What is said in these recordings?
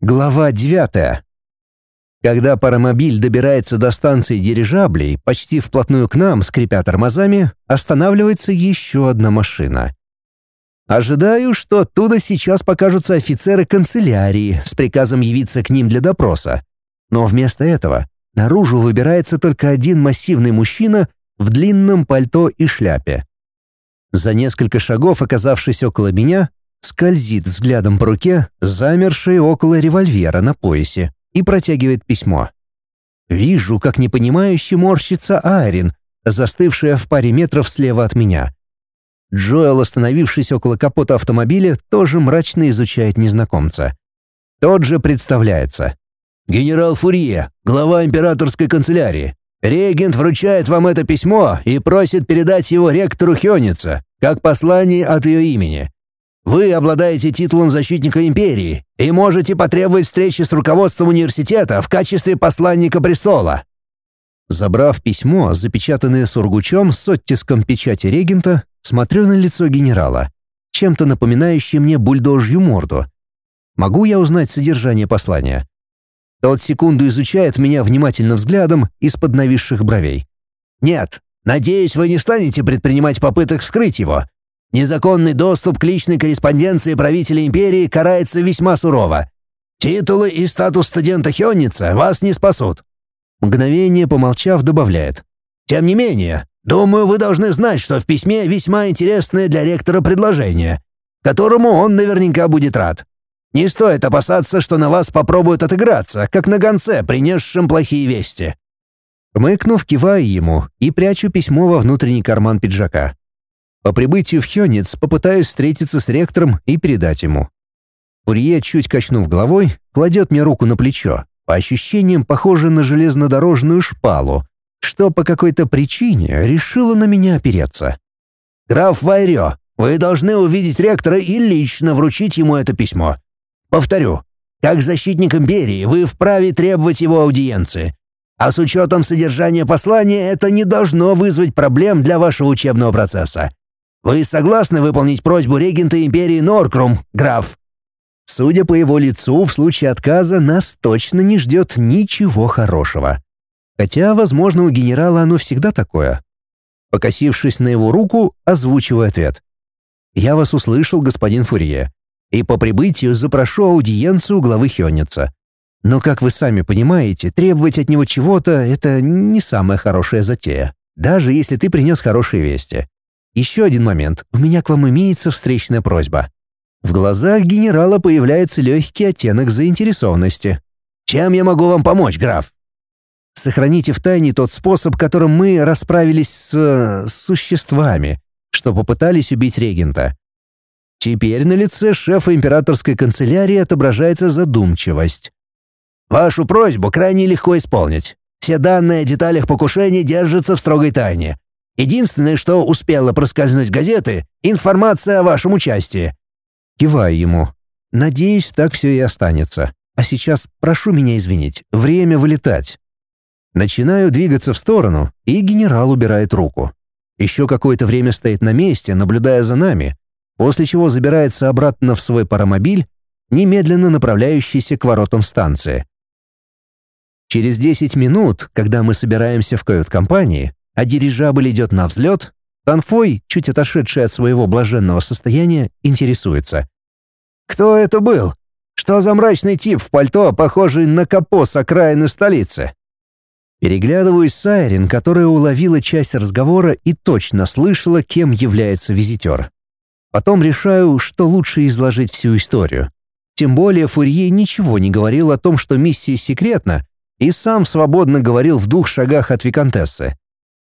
Глава 9. Когда паромобиль добирается до станции дирижаблей, почти вплотную к нам, скрипя тормозами, останавливается еще одна машина. Ожидаю, что оттуда сейчас покажутся офицеры канцелярии с приказом явиться к ним для допроса. Но вместо этого наружу выбирается только один массивный мужчина в длинном пальто и шляпе. За несколько шагов, оказавшись около меня, скользит взглядом по руке, замершей около револьвера на поясе, и протягивает письмо. Вижу, как непонимающе морщится Айрин, застывшая в паре метров слева от меня. Джоэл, остановившись около капота автомобиля, тоже мрачно изучает незнакомца. Тот же представляется. «Генерал Фурье, глава императорской канцелярии. Регент вручает вам это письмо и просит передать его ректору Хёница, как послание от ее имени. Вы обладаете титулом защитника империи и можете потребовать встречи с руководством университета в качестве посланника престола». Забрав письмо, запечатанное сургучом с оттиском печати регента, смотрю на лицо генерала, чем-то напоминающее мне бульдожью морду. Могу я узнать содержание послания? Тот секунду изучает меня внимательным взглядом из-под нависших бровей. «Нет, надеюсь, вы не станете предпринимать попыток вскрыть его. Незаконный доступ к личной корреспонденции правителя империи карается весьма сурово. Титулы и статус студента Хённица вас не спасут». Мгновение помолчав, добавляет. «Тем не менее, думаю, вы должны знать, что в письме весьма интересное для ректора предложение, которому он наверняка будет рад. Не стоит опасаться, что на вас попробуют отыграться, как на гонце, принесшем плохие вести». Мыкнув, киваю ему и прячу письмо во внутренний карман пиджака. По прибытию в Хёнец попытаюсь встретиться с ректором и передать ему. Урье, чуть качнув головой, кладет мне руку на плечо, по ощущениям похоже на железнодорожную шпалу, что по какой-то причине решила на меня опереться. «Граф Вайрё, вы должны увидеть ректора и лично вручить ему это письмо. Повторю, как защитник империи вы вправе требовать его аудиенции. А с учетом содержания послания это не должно вызвать проблем для вашего учебного процесса. Вы согласны выполнить просьбу регента империи Норкрум, граф?» Судя по его лицу, в случае отказа нас точно не ждет ничего хорошего. Хотя, возможно, у генерала оно всегда такое. Покосившись на его руку, озвучиваю ответ. «Я вас услышал, господин Фурье, и по прибытию запрошу аудиенцию главы Хённица. Но, как вы сами понимаете, требовать от него чего-то — это не самая хорошая затея, даже если ты принес хорошие вести. Еще один момент. У меня к вам имеется встречная просьба. В глазах генерала появляется легкий оттенок заинтересованности. Чем я могу вам помочь, граф? Сохраните в тайне тот способ, которым мы расправились с... с существами, что попытались убить регента. Теперь на лице шефа императорской канцелярии отображается задумчивость. Вашу просьбу крайне легко исполнить. Все данные о деталях покушения держатся в строгой тайне. Единственное, что успела проскользнуть газеты — информация о вашем участии». Киваю ему. «Надеюсь, так все и останется. А сейчас прошу меня извинить. Время вылетать». Начинаю двигаться в сторону, и генерал убирает руку. Еще какое-то время стоит на месте, наблюдая за нами, после чего забирается обратно в свой паромобиль, немедленно направляющийся к воротам станции. Через 10 минут, когда мы собираемся в кают-компании, а дирижабль идет на взлет, Танфой, чуть отошедший от своего блаженного состояния, интересуется. «Кто это был? Что за мрачный тип в пальто, похожий на капо с окраины столицы?» Переглядываюсь с Айрин, которая уловила часть разговора и точно слышала, кем является визитер. Потом решаю, что лучше изложить всю историю. Тем более Фурье ничего не говорил о том, что миссия секретна, и сам свободно говорил в двух шагах от Викантессы.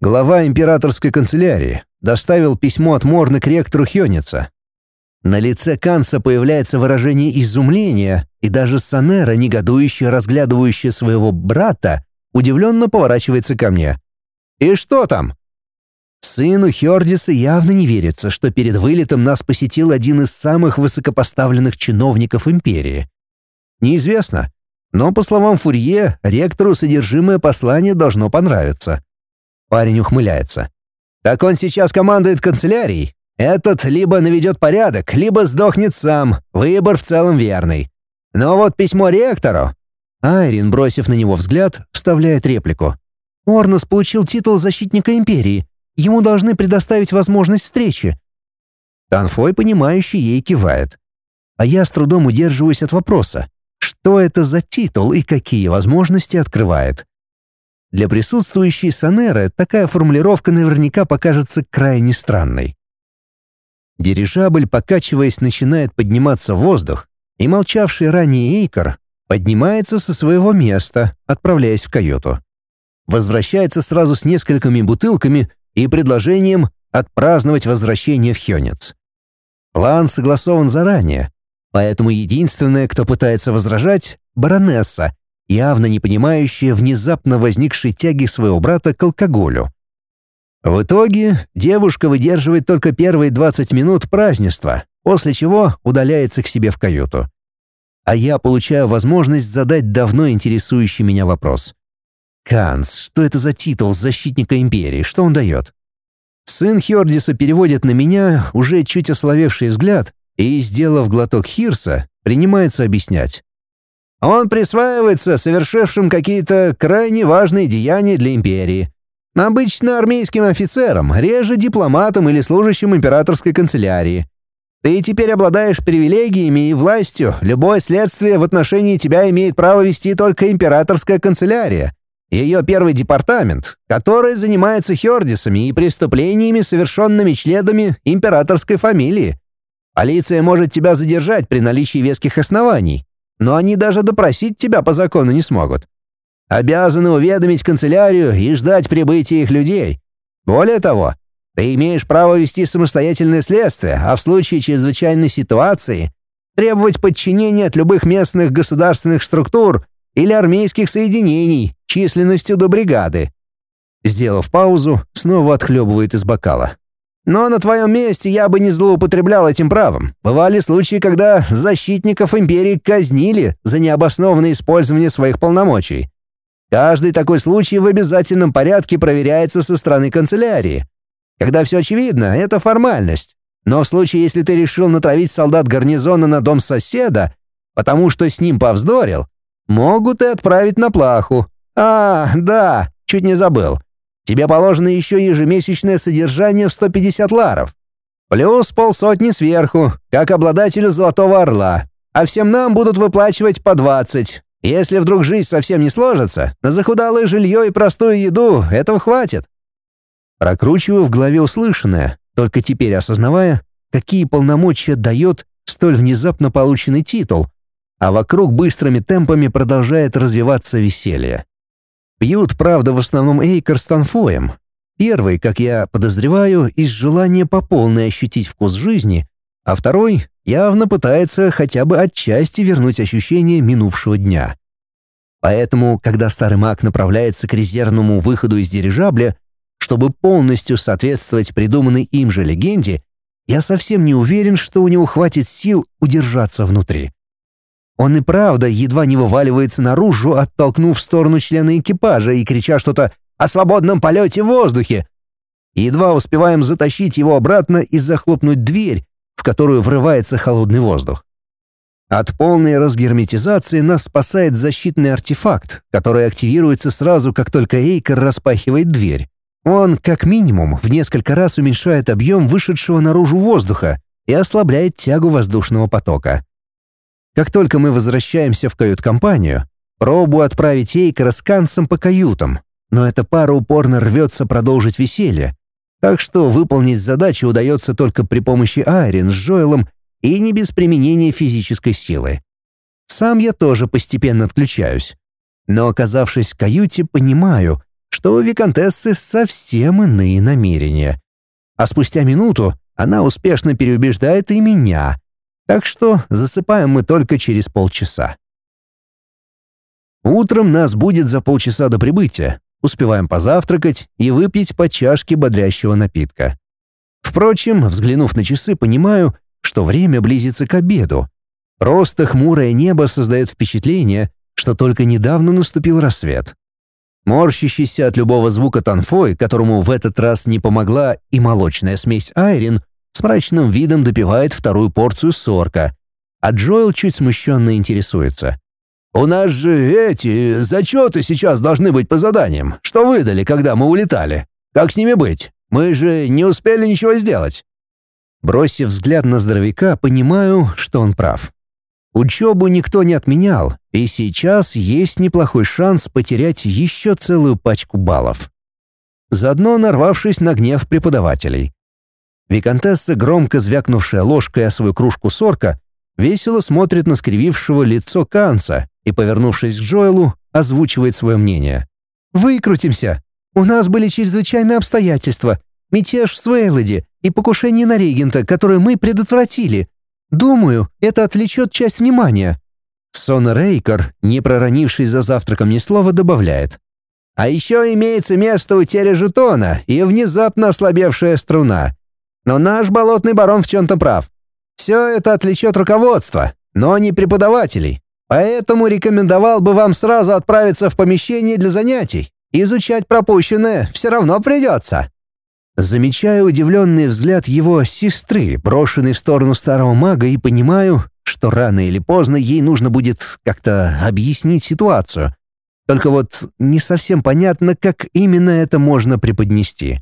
Глава императорской канцелярии доставил письмо от Морны к ректору Хёница. На лице Канца появляется выражение изумления, и даже Санера, негодующе разглядывающая своего брата, удивленно поворачивается ко мне. «И что там?» Сыну Хёрдиса явно не верится, что перед вылетом нас посетил один из самых высокопоставленных чиновников империи. Неизвестно, но, по словам Фурье, ректору содержимое послания должно понравиться. Парень ухмыляется. «Так он сейчас командует канцелярией. Этот либо наведет порядок, либо сдохнет сам. Выбор в целом верный. Но вот письмо ректору...» Айрин, бросив на него взгляд, вставляет реплику. «Орнос получил титул защитника Империи. Ему должны предоставить возможность встречи». Танфой, понимающий, ей кивает. А я с трудом удерживаюсь от вопроса. Что это за титул и какие возможности открывает? Для присутствующей Санеры такая формулировка наверняка покажется крайне странной. Дирижабль, покачиваясь, начинает подниматься в воздух, и молчавший ранее Эйкер поднимается со своего места, отправляясь в каюту. Возвращается сразу с несколькими бутылками и предложением отпраздновать возвращение в Хёнец. План согласован заранее, поэтому единственное, кто пытается возражать — баронесса, явно не понимающая внезапно возникшей тяги своего брата к алкоголю. В итоге девушка выдерживает только первые 20 минут празднества, после чего удаляется к себе в каюту. А я получаю возможность задать давно интересующий меня вопрос. «Канс, что это за титул защитника Империи? Что он дает?» Сын Хердиса переводит на меня уже чуть ословевший взгляд и, сделав глоток хирса, принимается объяснять. Он присваивается совершившим какие-то крайне важные деяния для империи. Обычно армейским офицерам, реже дипломатам или служащим императорской канцелярии. Ты теперь обладаешь привилегиями и властью. Любое следствие в отношении тебя имеет право вести только императорская канцелярия. Ее первый департамент, который занимается хердисами и преступлениями, совершенными членами императорской фамилии. Полиция может тебя задержать при наличии веских оснований, но они даже допросить тебя по закону не смогут обязаны уведомить канцелярию и ждать прибытия их людей. Более того, ты имеешь право вести самостоятельное следствие, а в случае чрезвычайной ситуации требовать подчинения от любых местных государственных структур или армейских соединений численностью до бригады. Сделав паузу, снова отхлебывает из бокала. Но на твоем месте я бы не злоупотреблял этим правом. Бывали случаи, когда защитников империи казнили за необоснованное использование своих полномочий. Каждый такой случай в обязательном порядке проверяется со стороны канцелярии. Когда все очевидно, это формальность. Но в случае, если ты решил натравить солдат гарнизона на дом соседа, потому что с ним повздорил, могут и отправить на плаху. А, да, чуть не забыл. Тебе положено еще ежемесячное содержание в 150 ларов. Плюс полсотни сверху, как обладателю Золотого Орла. А всем нам будут выплачивать по 20, если вдруг жизнь совсем не сложится, на захудалое жилье и простую еду этого хватит. Прокручиваю в голове услышанное, только теперь осознавая, какие полномочия дает столь внезапно полученный титул, а вокруг быстрыми темпами продолжает развиваться веселье. Пьют, правда, в основном Эйкер с Танфоем. Первый, как я подозреваю, из желания по полной ощутить вкус жизни, а второй явно пытается хотя бы отчасти вернуть ощущение минувшего дня. Поэтому, когда старый маг направляется к резервному выходу из дирижабля, чтобы полностью соответствовать придуманной им же легенде, я совсем не уверен, что у него хватит сил удержаться внутри. Он и правда едва не вываливается наружу, оттолкнув в сторону члена экипажа и крича что-то о свободном полете в воздухе. Едва успеваем затащить его обратно и захлопнуть дверь, в которую врывается холодный воздух. От полной разгерметизации нас спасает защитный артефакт, который активируется сразу, как только Эйкер распахивает дверь. Он, как минимум, в несколько раз уменьшает объем вышедшего наружу воздуха и ослабляет тягу воздушного потока. Как только мы возвращаемся в кают-компанию, пробую отправить Эйкера с Кансом по каютам, но эта пара упорно рвется продолжить веселье, так что выполнить задачу удается только при помощи Айрин с Джоэлом и не без применения физической силы. Сам я тоже постепенно отключаюсь. Но оказавшись в каюте, понимаю, что у Викантессы совсем иные намерения. А спустя минуту она успешно переубеждает и меня. Так что засыпаем мы только через полчаса. Утром нас будет за полчаса до прибытия, Успеваем позавтракать и выпить по чашке бодрящего напитка. Впрочем, взглянув на часы, понимаю, что время близится к обеду. Просто хмурое небо создает впечатление, что только недавно наступил рассвет. Морщащийся от любого звука Танфой, которому в этот раз не помогла и молочная смесь Айрин, мрачным видом допивает вторую порцию сорка, а Джоэл чуть смущенно интересуется. «У нас же эти зачеты сейчас должны быть по заданиям, что выдали, когда мы улетали. Как с ними быть? Мы же не успели ничего сделать». Бросив взгляд на здоровяка, понимаю, что он прав. Учебу никто не отменял, и сейчас есть неплохой шанс потерять еще целую пачку баллов. Заодно нарвавшись на гнев преподавателей. Викантесса, громко звякнувшая ложкой о свою кружку сорка, весело смотрит на скривившего лицо Канца и, повернувшись к Джоэлу, озвучивает свое мнение. «Выкрутимся. У нас были чрезвычайные обстоятельства. Мятеж в Свейлоде и покушение на регента, которое мы предотвратили. Думаю, это отвлечет часть внимания». Сон Рейкер, не проронивший за завтраком ни слова, добавляет. «А еще имеется место утеря жетона и внезапно ослабевшая струна. Но наш болотный барон в чем-то прав. Все это отвлечет руководство, но не преподавателей. Поэтому рекомендовал бы вам сразу отправиться в помещение для занятий. Изучать пропущенное все равно придется». Замечаю удивленный взгляд его сестры, брошенный в сторону старого мага, и понимаю, что рано или поздно ей нужно будет как-то объяснить ситуацию. Только вот не совсем понятно, как именно это можно преподнести.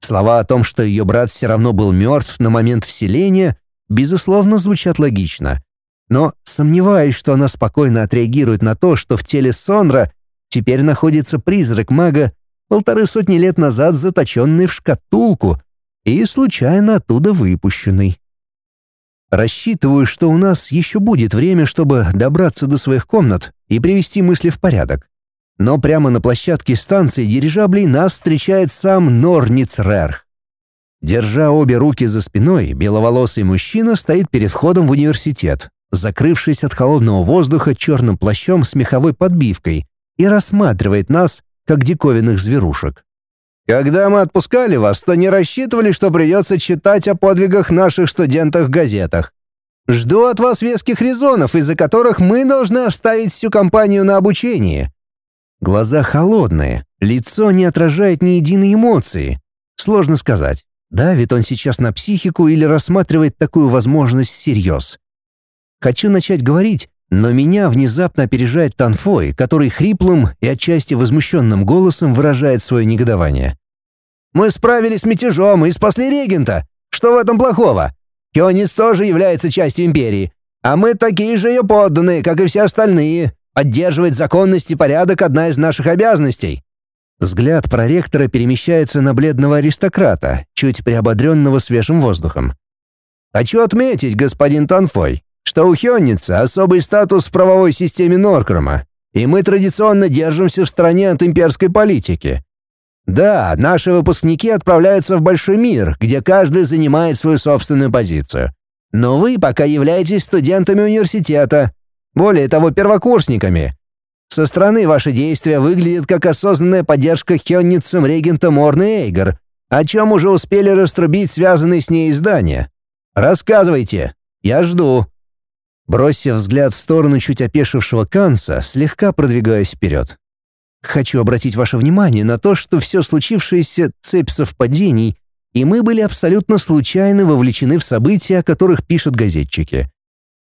Слова о том, что ее брат все равно был мертв на момент вселения, безусловно, звучат логично. Но сомневаюсь, что она спокойно отреагирует на то, что в теле Сонра теперь находится призрак мага, полторы сотни лет назад заточенный в шкатулку и случайно оттуда выпущенный. Рассчитываю, что у нас еще будет время, чтобы добраться до своих комнат и привести мысли в порядок. Но прямо на площадке станции дирижаблей нас встречает сам Норниц Рерх. Держа обе руки за спиной, беловолосый мужчина стоит перед входом в университет, закрывшись от холодного воздуха черным плащом с меховой подбивкой, и рассматривает нас, как диковинных зверушек. «Когда мы отпускали вас, то не рассчитывали, что придется читать о подвигах наших студентов в газетах. Жду от вас веских резонов, из-за которых мы должны оставить всю компанию на обучении. Глаза холодные, лицо не отражает ни единой эмоции. Сложно сказать, давит он сейчас на психику или рассматривает такую возможность всерьез. Хочу начать говорить, но меня внезапно опережает Танфой, который хриплым и отчасти возмущенным голосом выражает свое негодование. «Мы справились с мятежом и спасли регента. Что в этом плохого? Кёнис тоже является частью империи, а мы такие же ее подданные, как и все остальные. Поддерживать законность и порядок — одна из наших обязанностей». Взгляд проректора перемещается на бледного аристократа, чуть приободренного свежим воздухом. «Хочу отметить, господин Танфой, что у Хённица особый статус в правовой системе Норкрома, и мы традиционно держимся в стороне от имперской политики. Да, наши выпускники отправляются в большой мир, где каждый занимает свою собственную позицию. Но вы пока являетесь студентами университета, более того, первокурсниками. Со стороны ваши действия выглядят как осознанная поддержка хённицам регента Морны Эйгор, о чем уже успели раструбить связанные с ней издания. Рассказывайте, я жду». Бросив взгляд в сторону чуть опешившего Канца, слегка продвигаясь вперед. «Хочу обратить ваше внимание на то, что все случившееся — цепь совпадений, и мы были абсолютно случайно вовлечены в события, о которых пишут газетчики.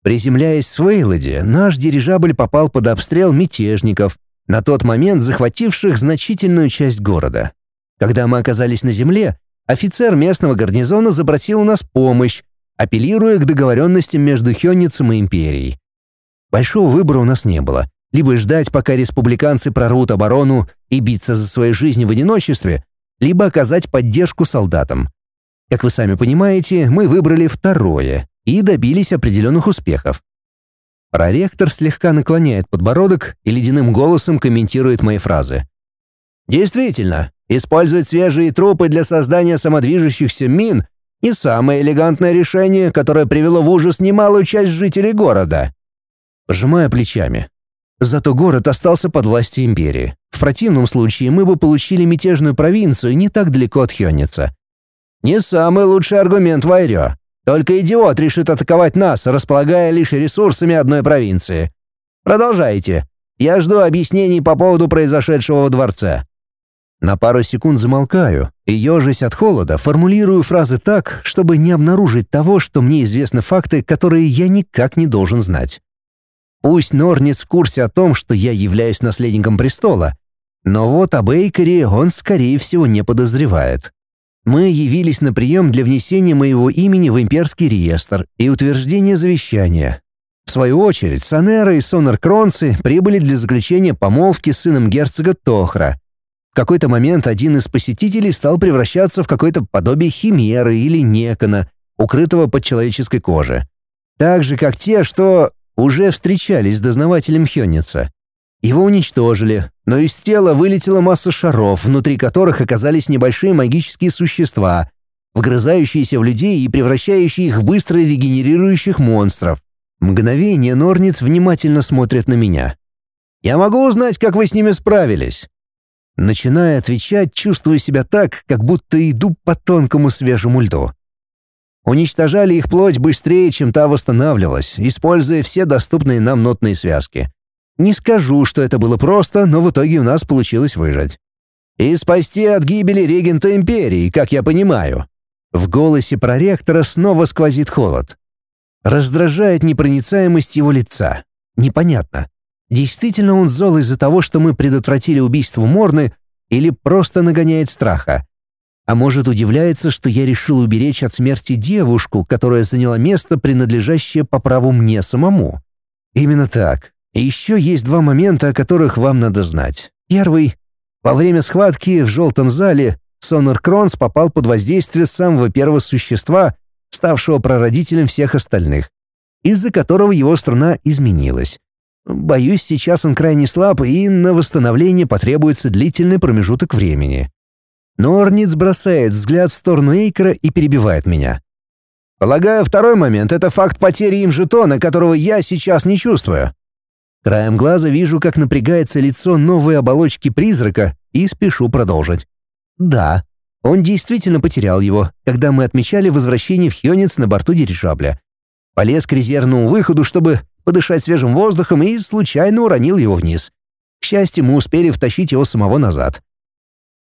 Приземляясь в Вейлоде, наш дирижабль попал под обстрел мятежников, на тот момент захвативших значительную часть города. Когда мы оказались на земле, офицер местного гарнизона запросил у нас помощь, апеллируя к договоренностям между Хённицем и Империей. Большого выбора у нас не было. Либо ждать, пока республиканцы прорвут оборону и биться за свою жизнь в одиночестве, либо оказать поддержку солдатам. Как вы сами понимаете, мы выбрали второе и добились определенных успехов. Проректор слегка наклоняет подбородок и ледяным голосом комментирует мои фразы. Действительно, использовать свежие трупы для создания самодвижущихся мин не самое элегантное решение, которое привело в ужас немалую часть жителей города. Пожимая плечами. Зато город остался под властью империи. В противном случае мы бы получили мятежную провинцию не так далеко от Хённица. Не самый лучший аргумент Вайрё. Только идиот решит атаковать нас, располагая лишь ресурсами одной провинции. Продолжайте. Я жду объяснений по поводу произошедшего во дворце». На пару секунд замолкаю и, ежась от холода, формулирую фразы так, чтобы не обнаружить того, что мне известны факты, которые я никак не должен знать. Пусть Норниц в курсе о том, что я являюсь наследником престола, но вот об Эйкере он, скорее всего, не подозревает. Мы явились на прием для внесения моего имени в имперский реестр и утверждения завещания. В свою очередь, Санера и Сонар Кронцы прибыли для заключения помолвки с сыном герцога Тохра, в какой-то момент один из посетителей стал превращаться в какое-то подобие химеры или некона, укрытого под человеческой кожей. Так же, как те, что уже встречались с дознавателем Хённица. Его уничтожили, но из тела вылетела масса шаров, внутри которых оказались небольшие магические существа, вгрызающиеся в людей и превращающие их в быстро регенерирующих монстров. Мгновение Норниц внимательно смотрит на меня. «Я могу узнать, как вы с ними справились?» Начиная отвечать, чувствую себя так, как будто иду по тонкому свежему льду. Уничтожали их плоть быстрее, чем та восстанавливалась, используя все доступные нам нотные связки. Не скажу, что это было просто, но в итоге у нас получилось выжить. И спасти от гибели регента империи, как я понимаю. В голосе проректора снова сквозит холод. Раздражает непроницаемость его лица. Непонятно, Действительно он зол из-за того, что мы предотвратили убийство Морны, или просто нагоняет страха? А может, удивляется, что я решил уберечь от смерти девушку, которая заняла место, принадлежащее по праву мне самому? Именно так. И еще есть два момента, о которых вам надо знать. Первый. Во время схватки в желтом зале Сонор Кронс попал под воздействие самого первого существа, ставшего прародителем всех остальных, из-за которого его струна изменилась. Боюсь, сейчас он крайне слаб, и на восстановление потребуется длительный промежуток времени. Норниц бросает взгляд в сторону Эйкера и перебивает меня. Полагаю, второй момент — это факт потери им жетона, которого я сейчас не чувствую. Краем глаза вижу, как напрягается лицо новой оболочки призрака, и спешу продолжить. Да, он действительно потерял его, когда мы отмечали возвращение в Хёнец на борту дирижабля. Полез к резервному выходу, чтобы подышать свежим воздухом и случайно уронил его вниз. К счастью, мы успели втащить его самого назад.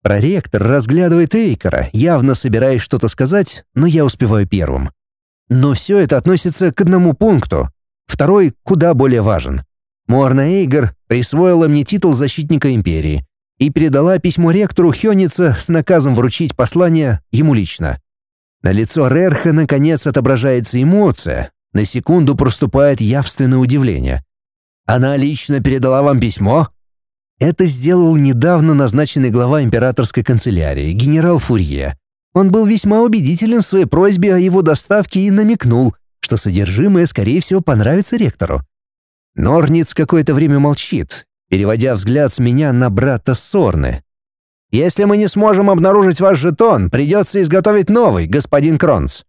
Проректор разглядывает Эйкора, явно собираясь что-то сказать, но я успеваю первым. Но все это относится к одному пункту. Второй куда более важен. Морна Эйгор присвоила мне титул защитника империи и передала письмо ректору Хёница с наказом вручить послание ему лично. На лицо Рерха наконец отображается эмоция, на секунду проступает явственное удивление. «Она лично передала вам письмо?» Это сделал недавно назначенный глава императорской канцелярии, генерал Фурье. Он был весьма убедителен в своей просьбе о его доставке и намекнул, что содержимое, скорее всего, понравится ректору. Норниц какое-то время молчит, переводя взгляд с меня на брата Сорны. «Если мы не сможем обнаружить ваш жетон, придется изготовить новый, господин Кронс.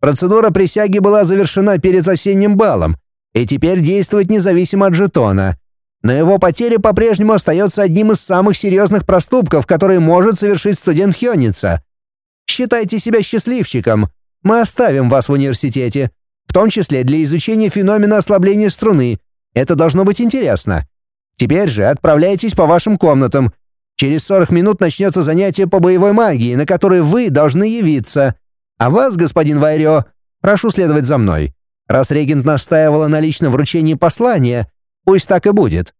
Процедура присяги была завершена перед осенним балом и теперь действует независимо от жетона. Но его потеря по-прежнему остается одним из самых серьезных проступков, которые может совершить студент Хённица. Считайте себя счастливчиком. Мы оставим вас в университете, в том числе для изучения феномена ослабления струны. Это должно быть интересно. Теперь же отправляйтесь по вашим комнатам. Через 40 минут начнется занятие по боевой магии, на которое вы должны явиться. А вас, господин Вайрё, прошу следовать за мной. Раз регент настаивала на личном вручении послания, пусть так и будет».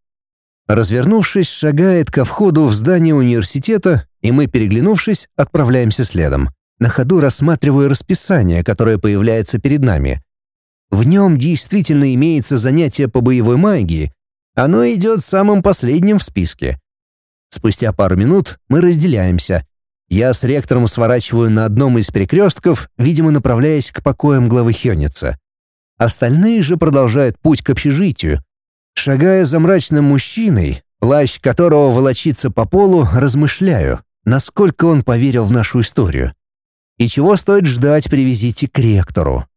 Развернувшись, шагает ко входу в здание университета, и мы, переглянувшись, отправляемся следом. На ходу рассматриваю расписание, которое появляется перед нами. В нем действительно имеется занятие по боевой магии. Оно идет самым последним в списке. Спустя пару минут мы разделяемся, я с ректором сворачиваю на одном из перекрестков, видимо, направляясь к покоям главы Хённица. Остальные же продолжают путь к общежитию. Шагая за мрачным мужчиной, плащ которого волочится по полу, размышляю, насколько он поверил в нашу историю. И чего стоит ждать при визите к ректору.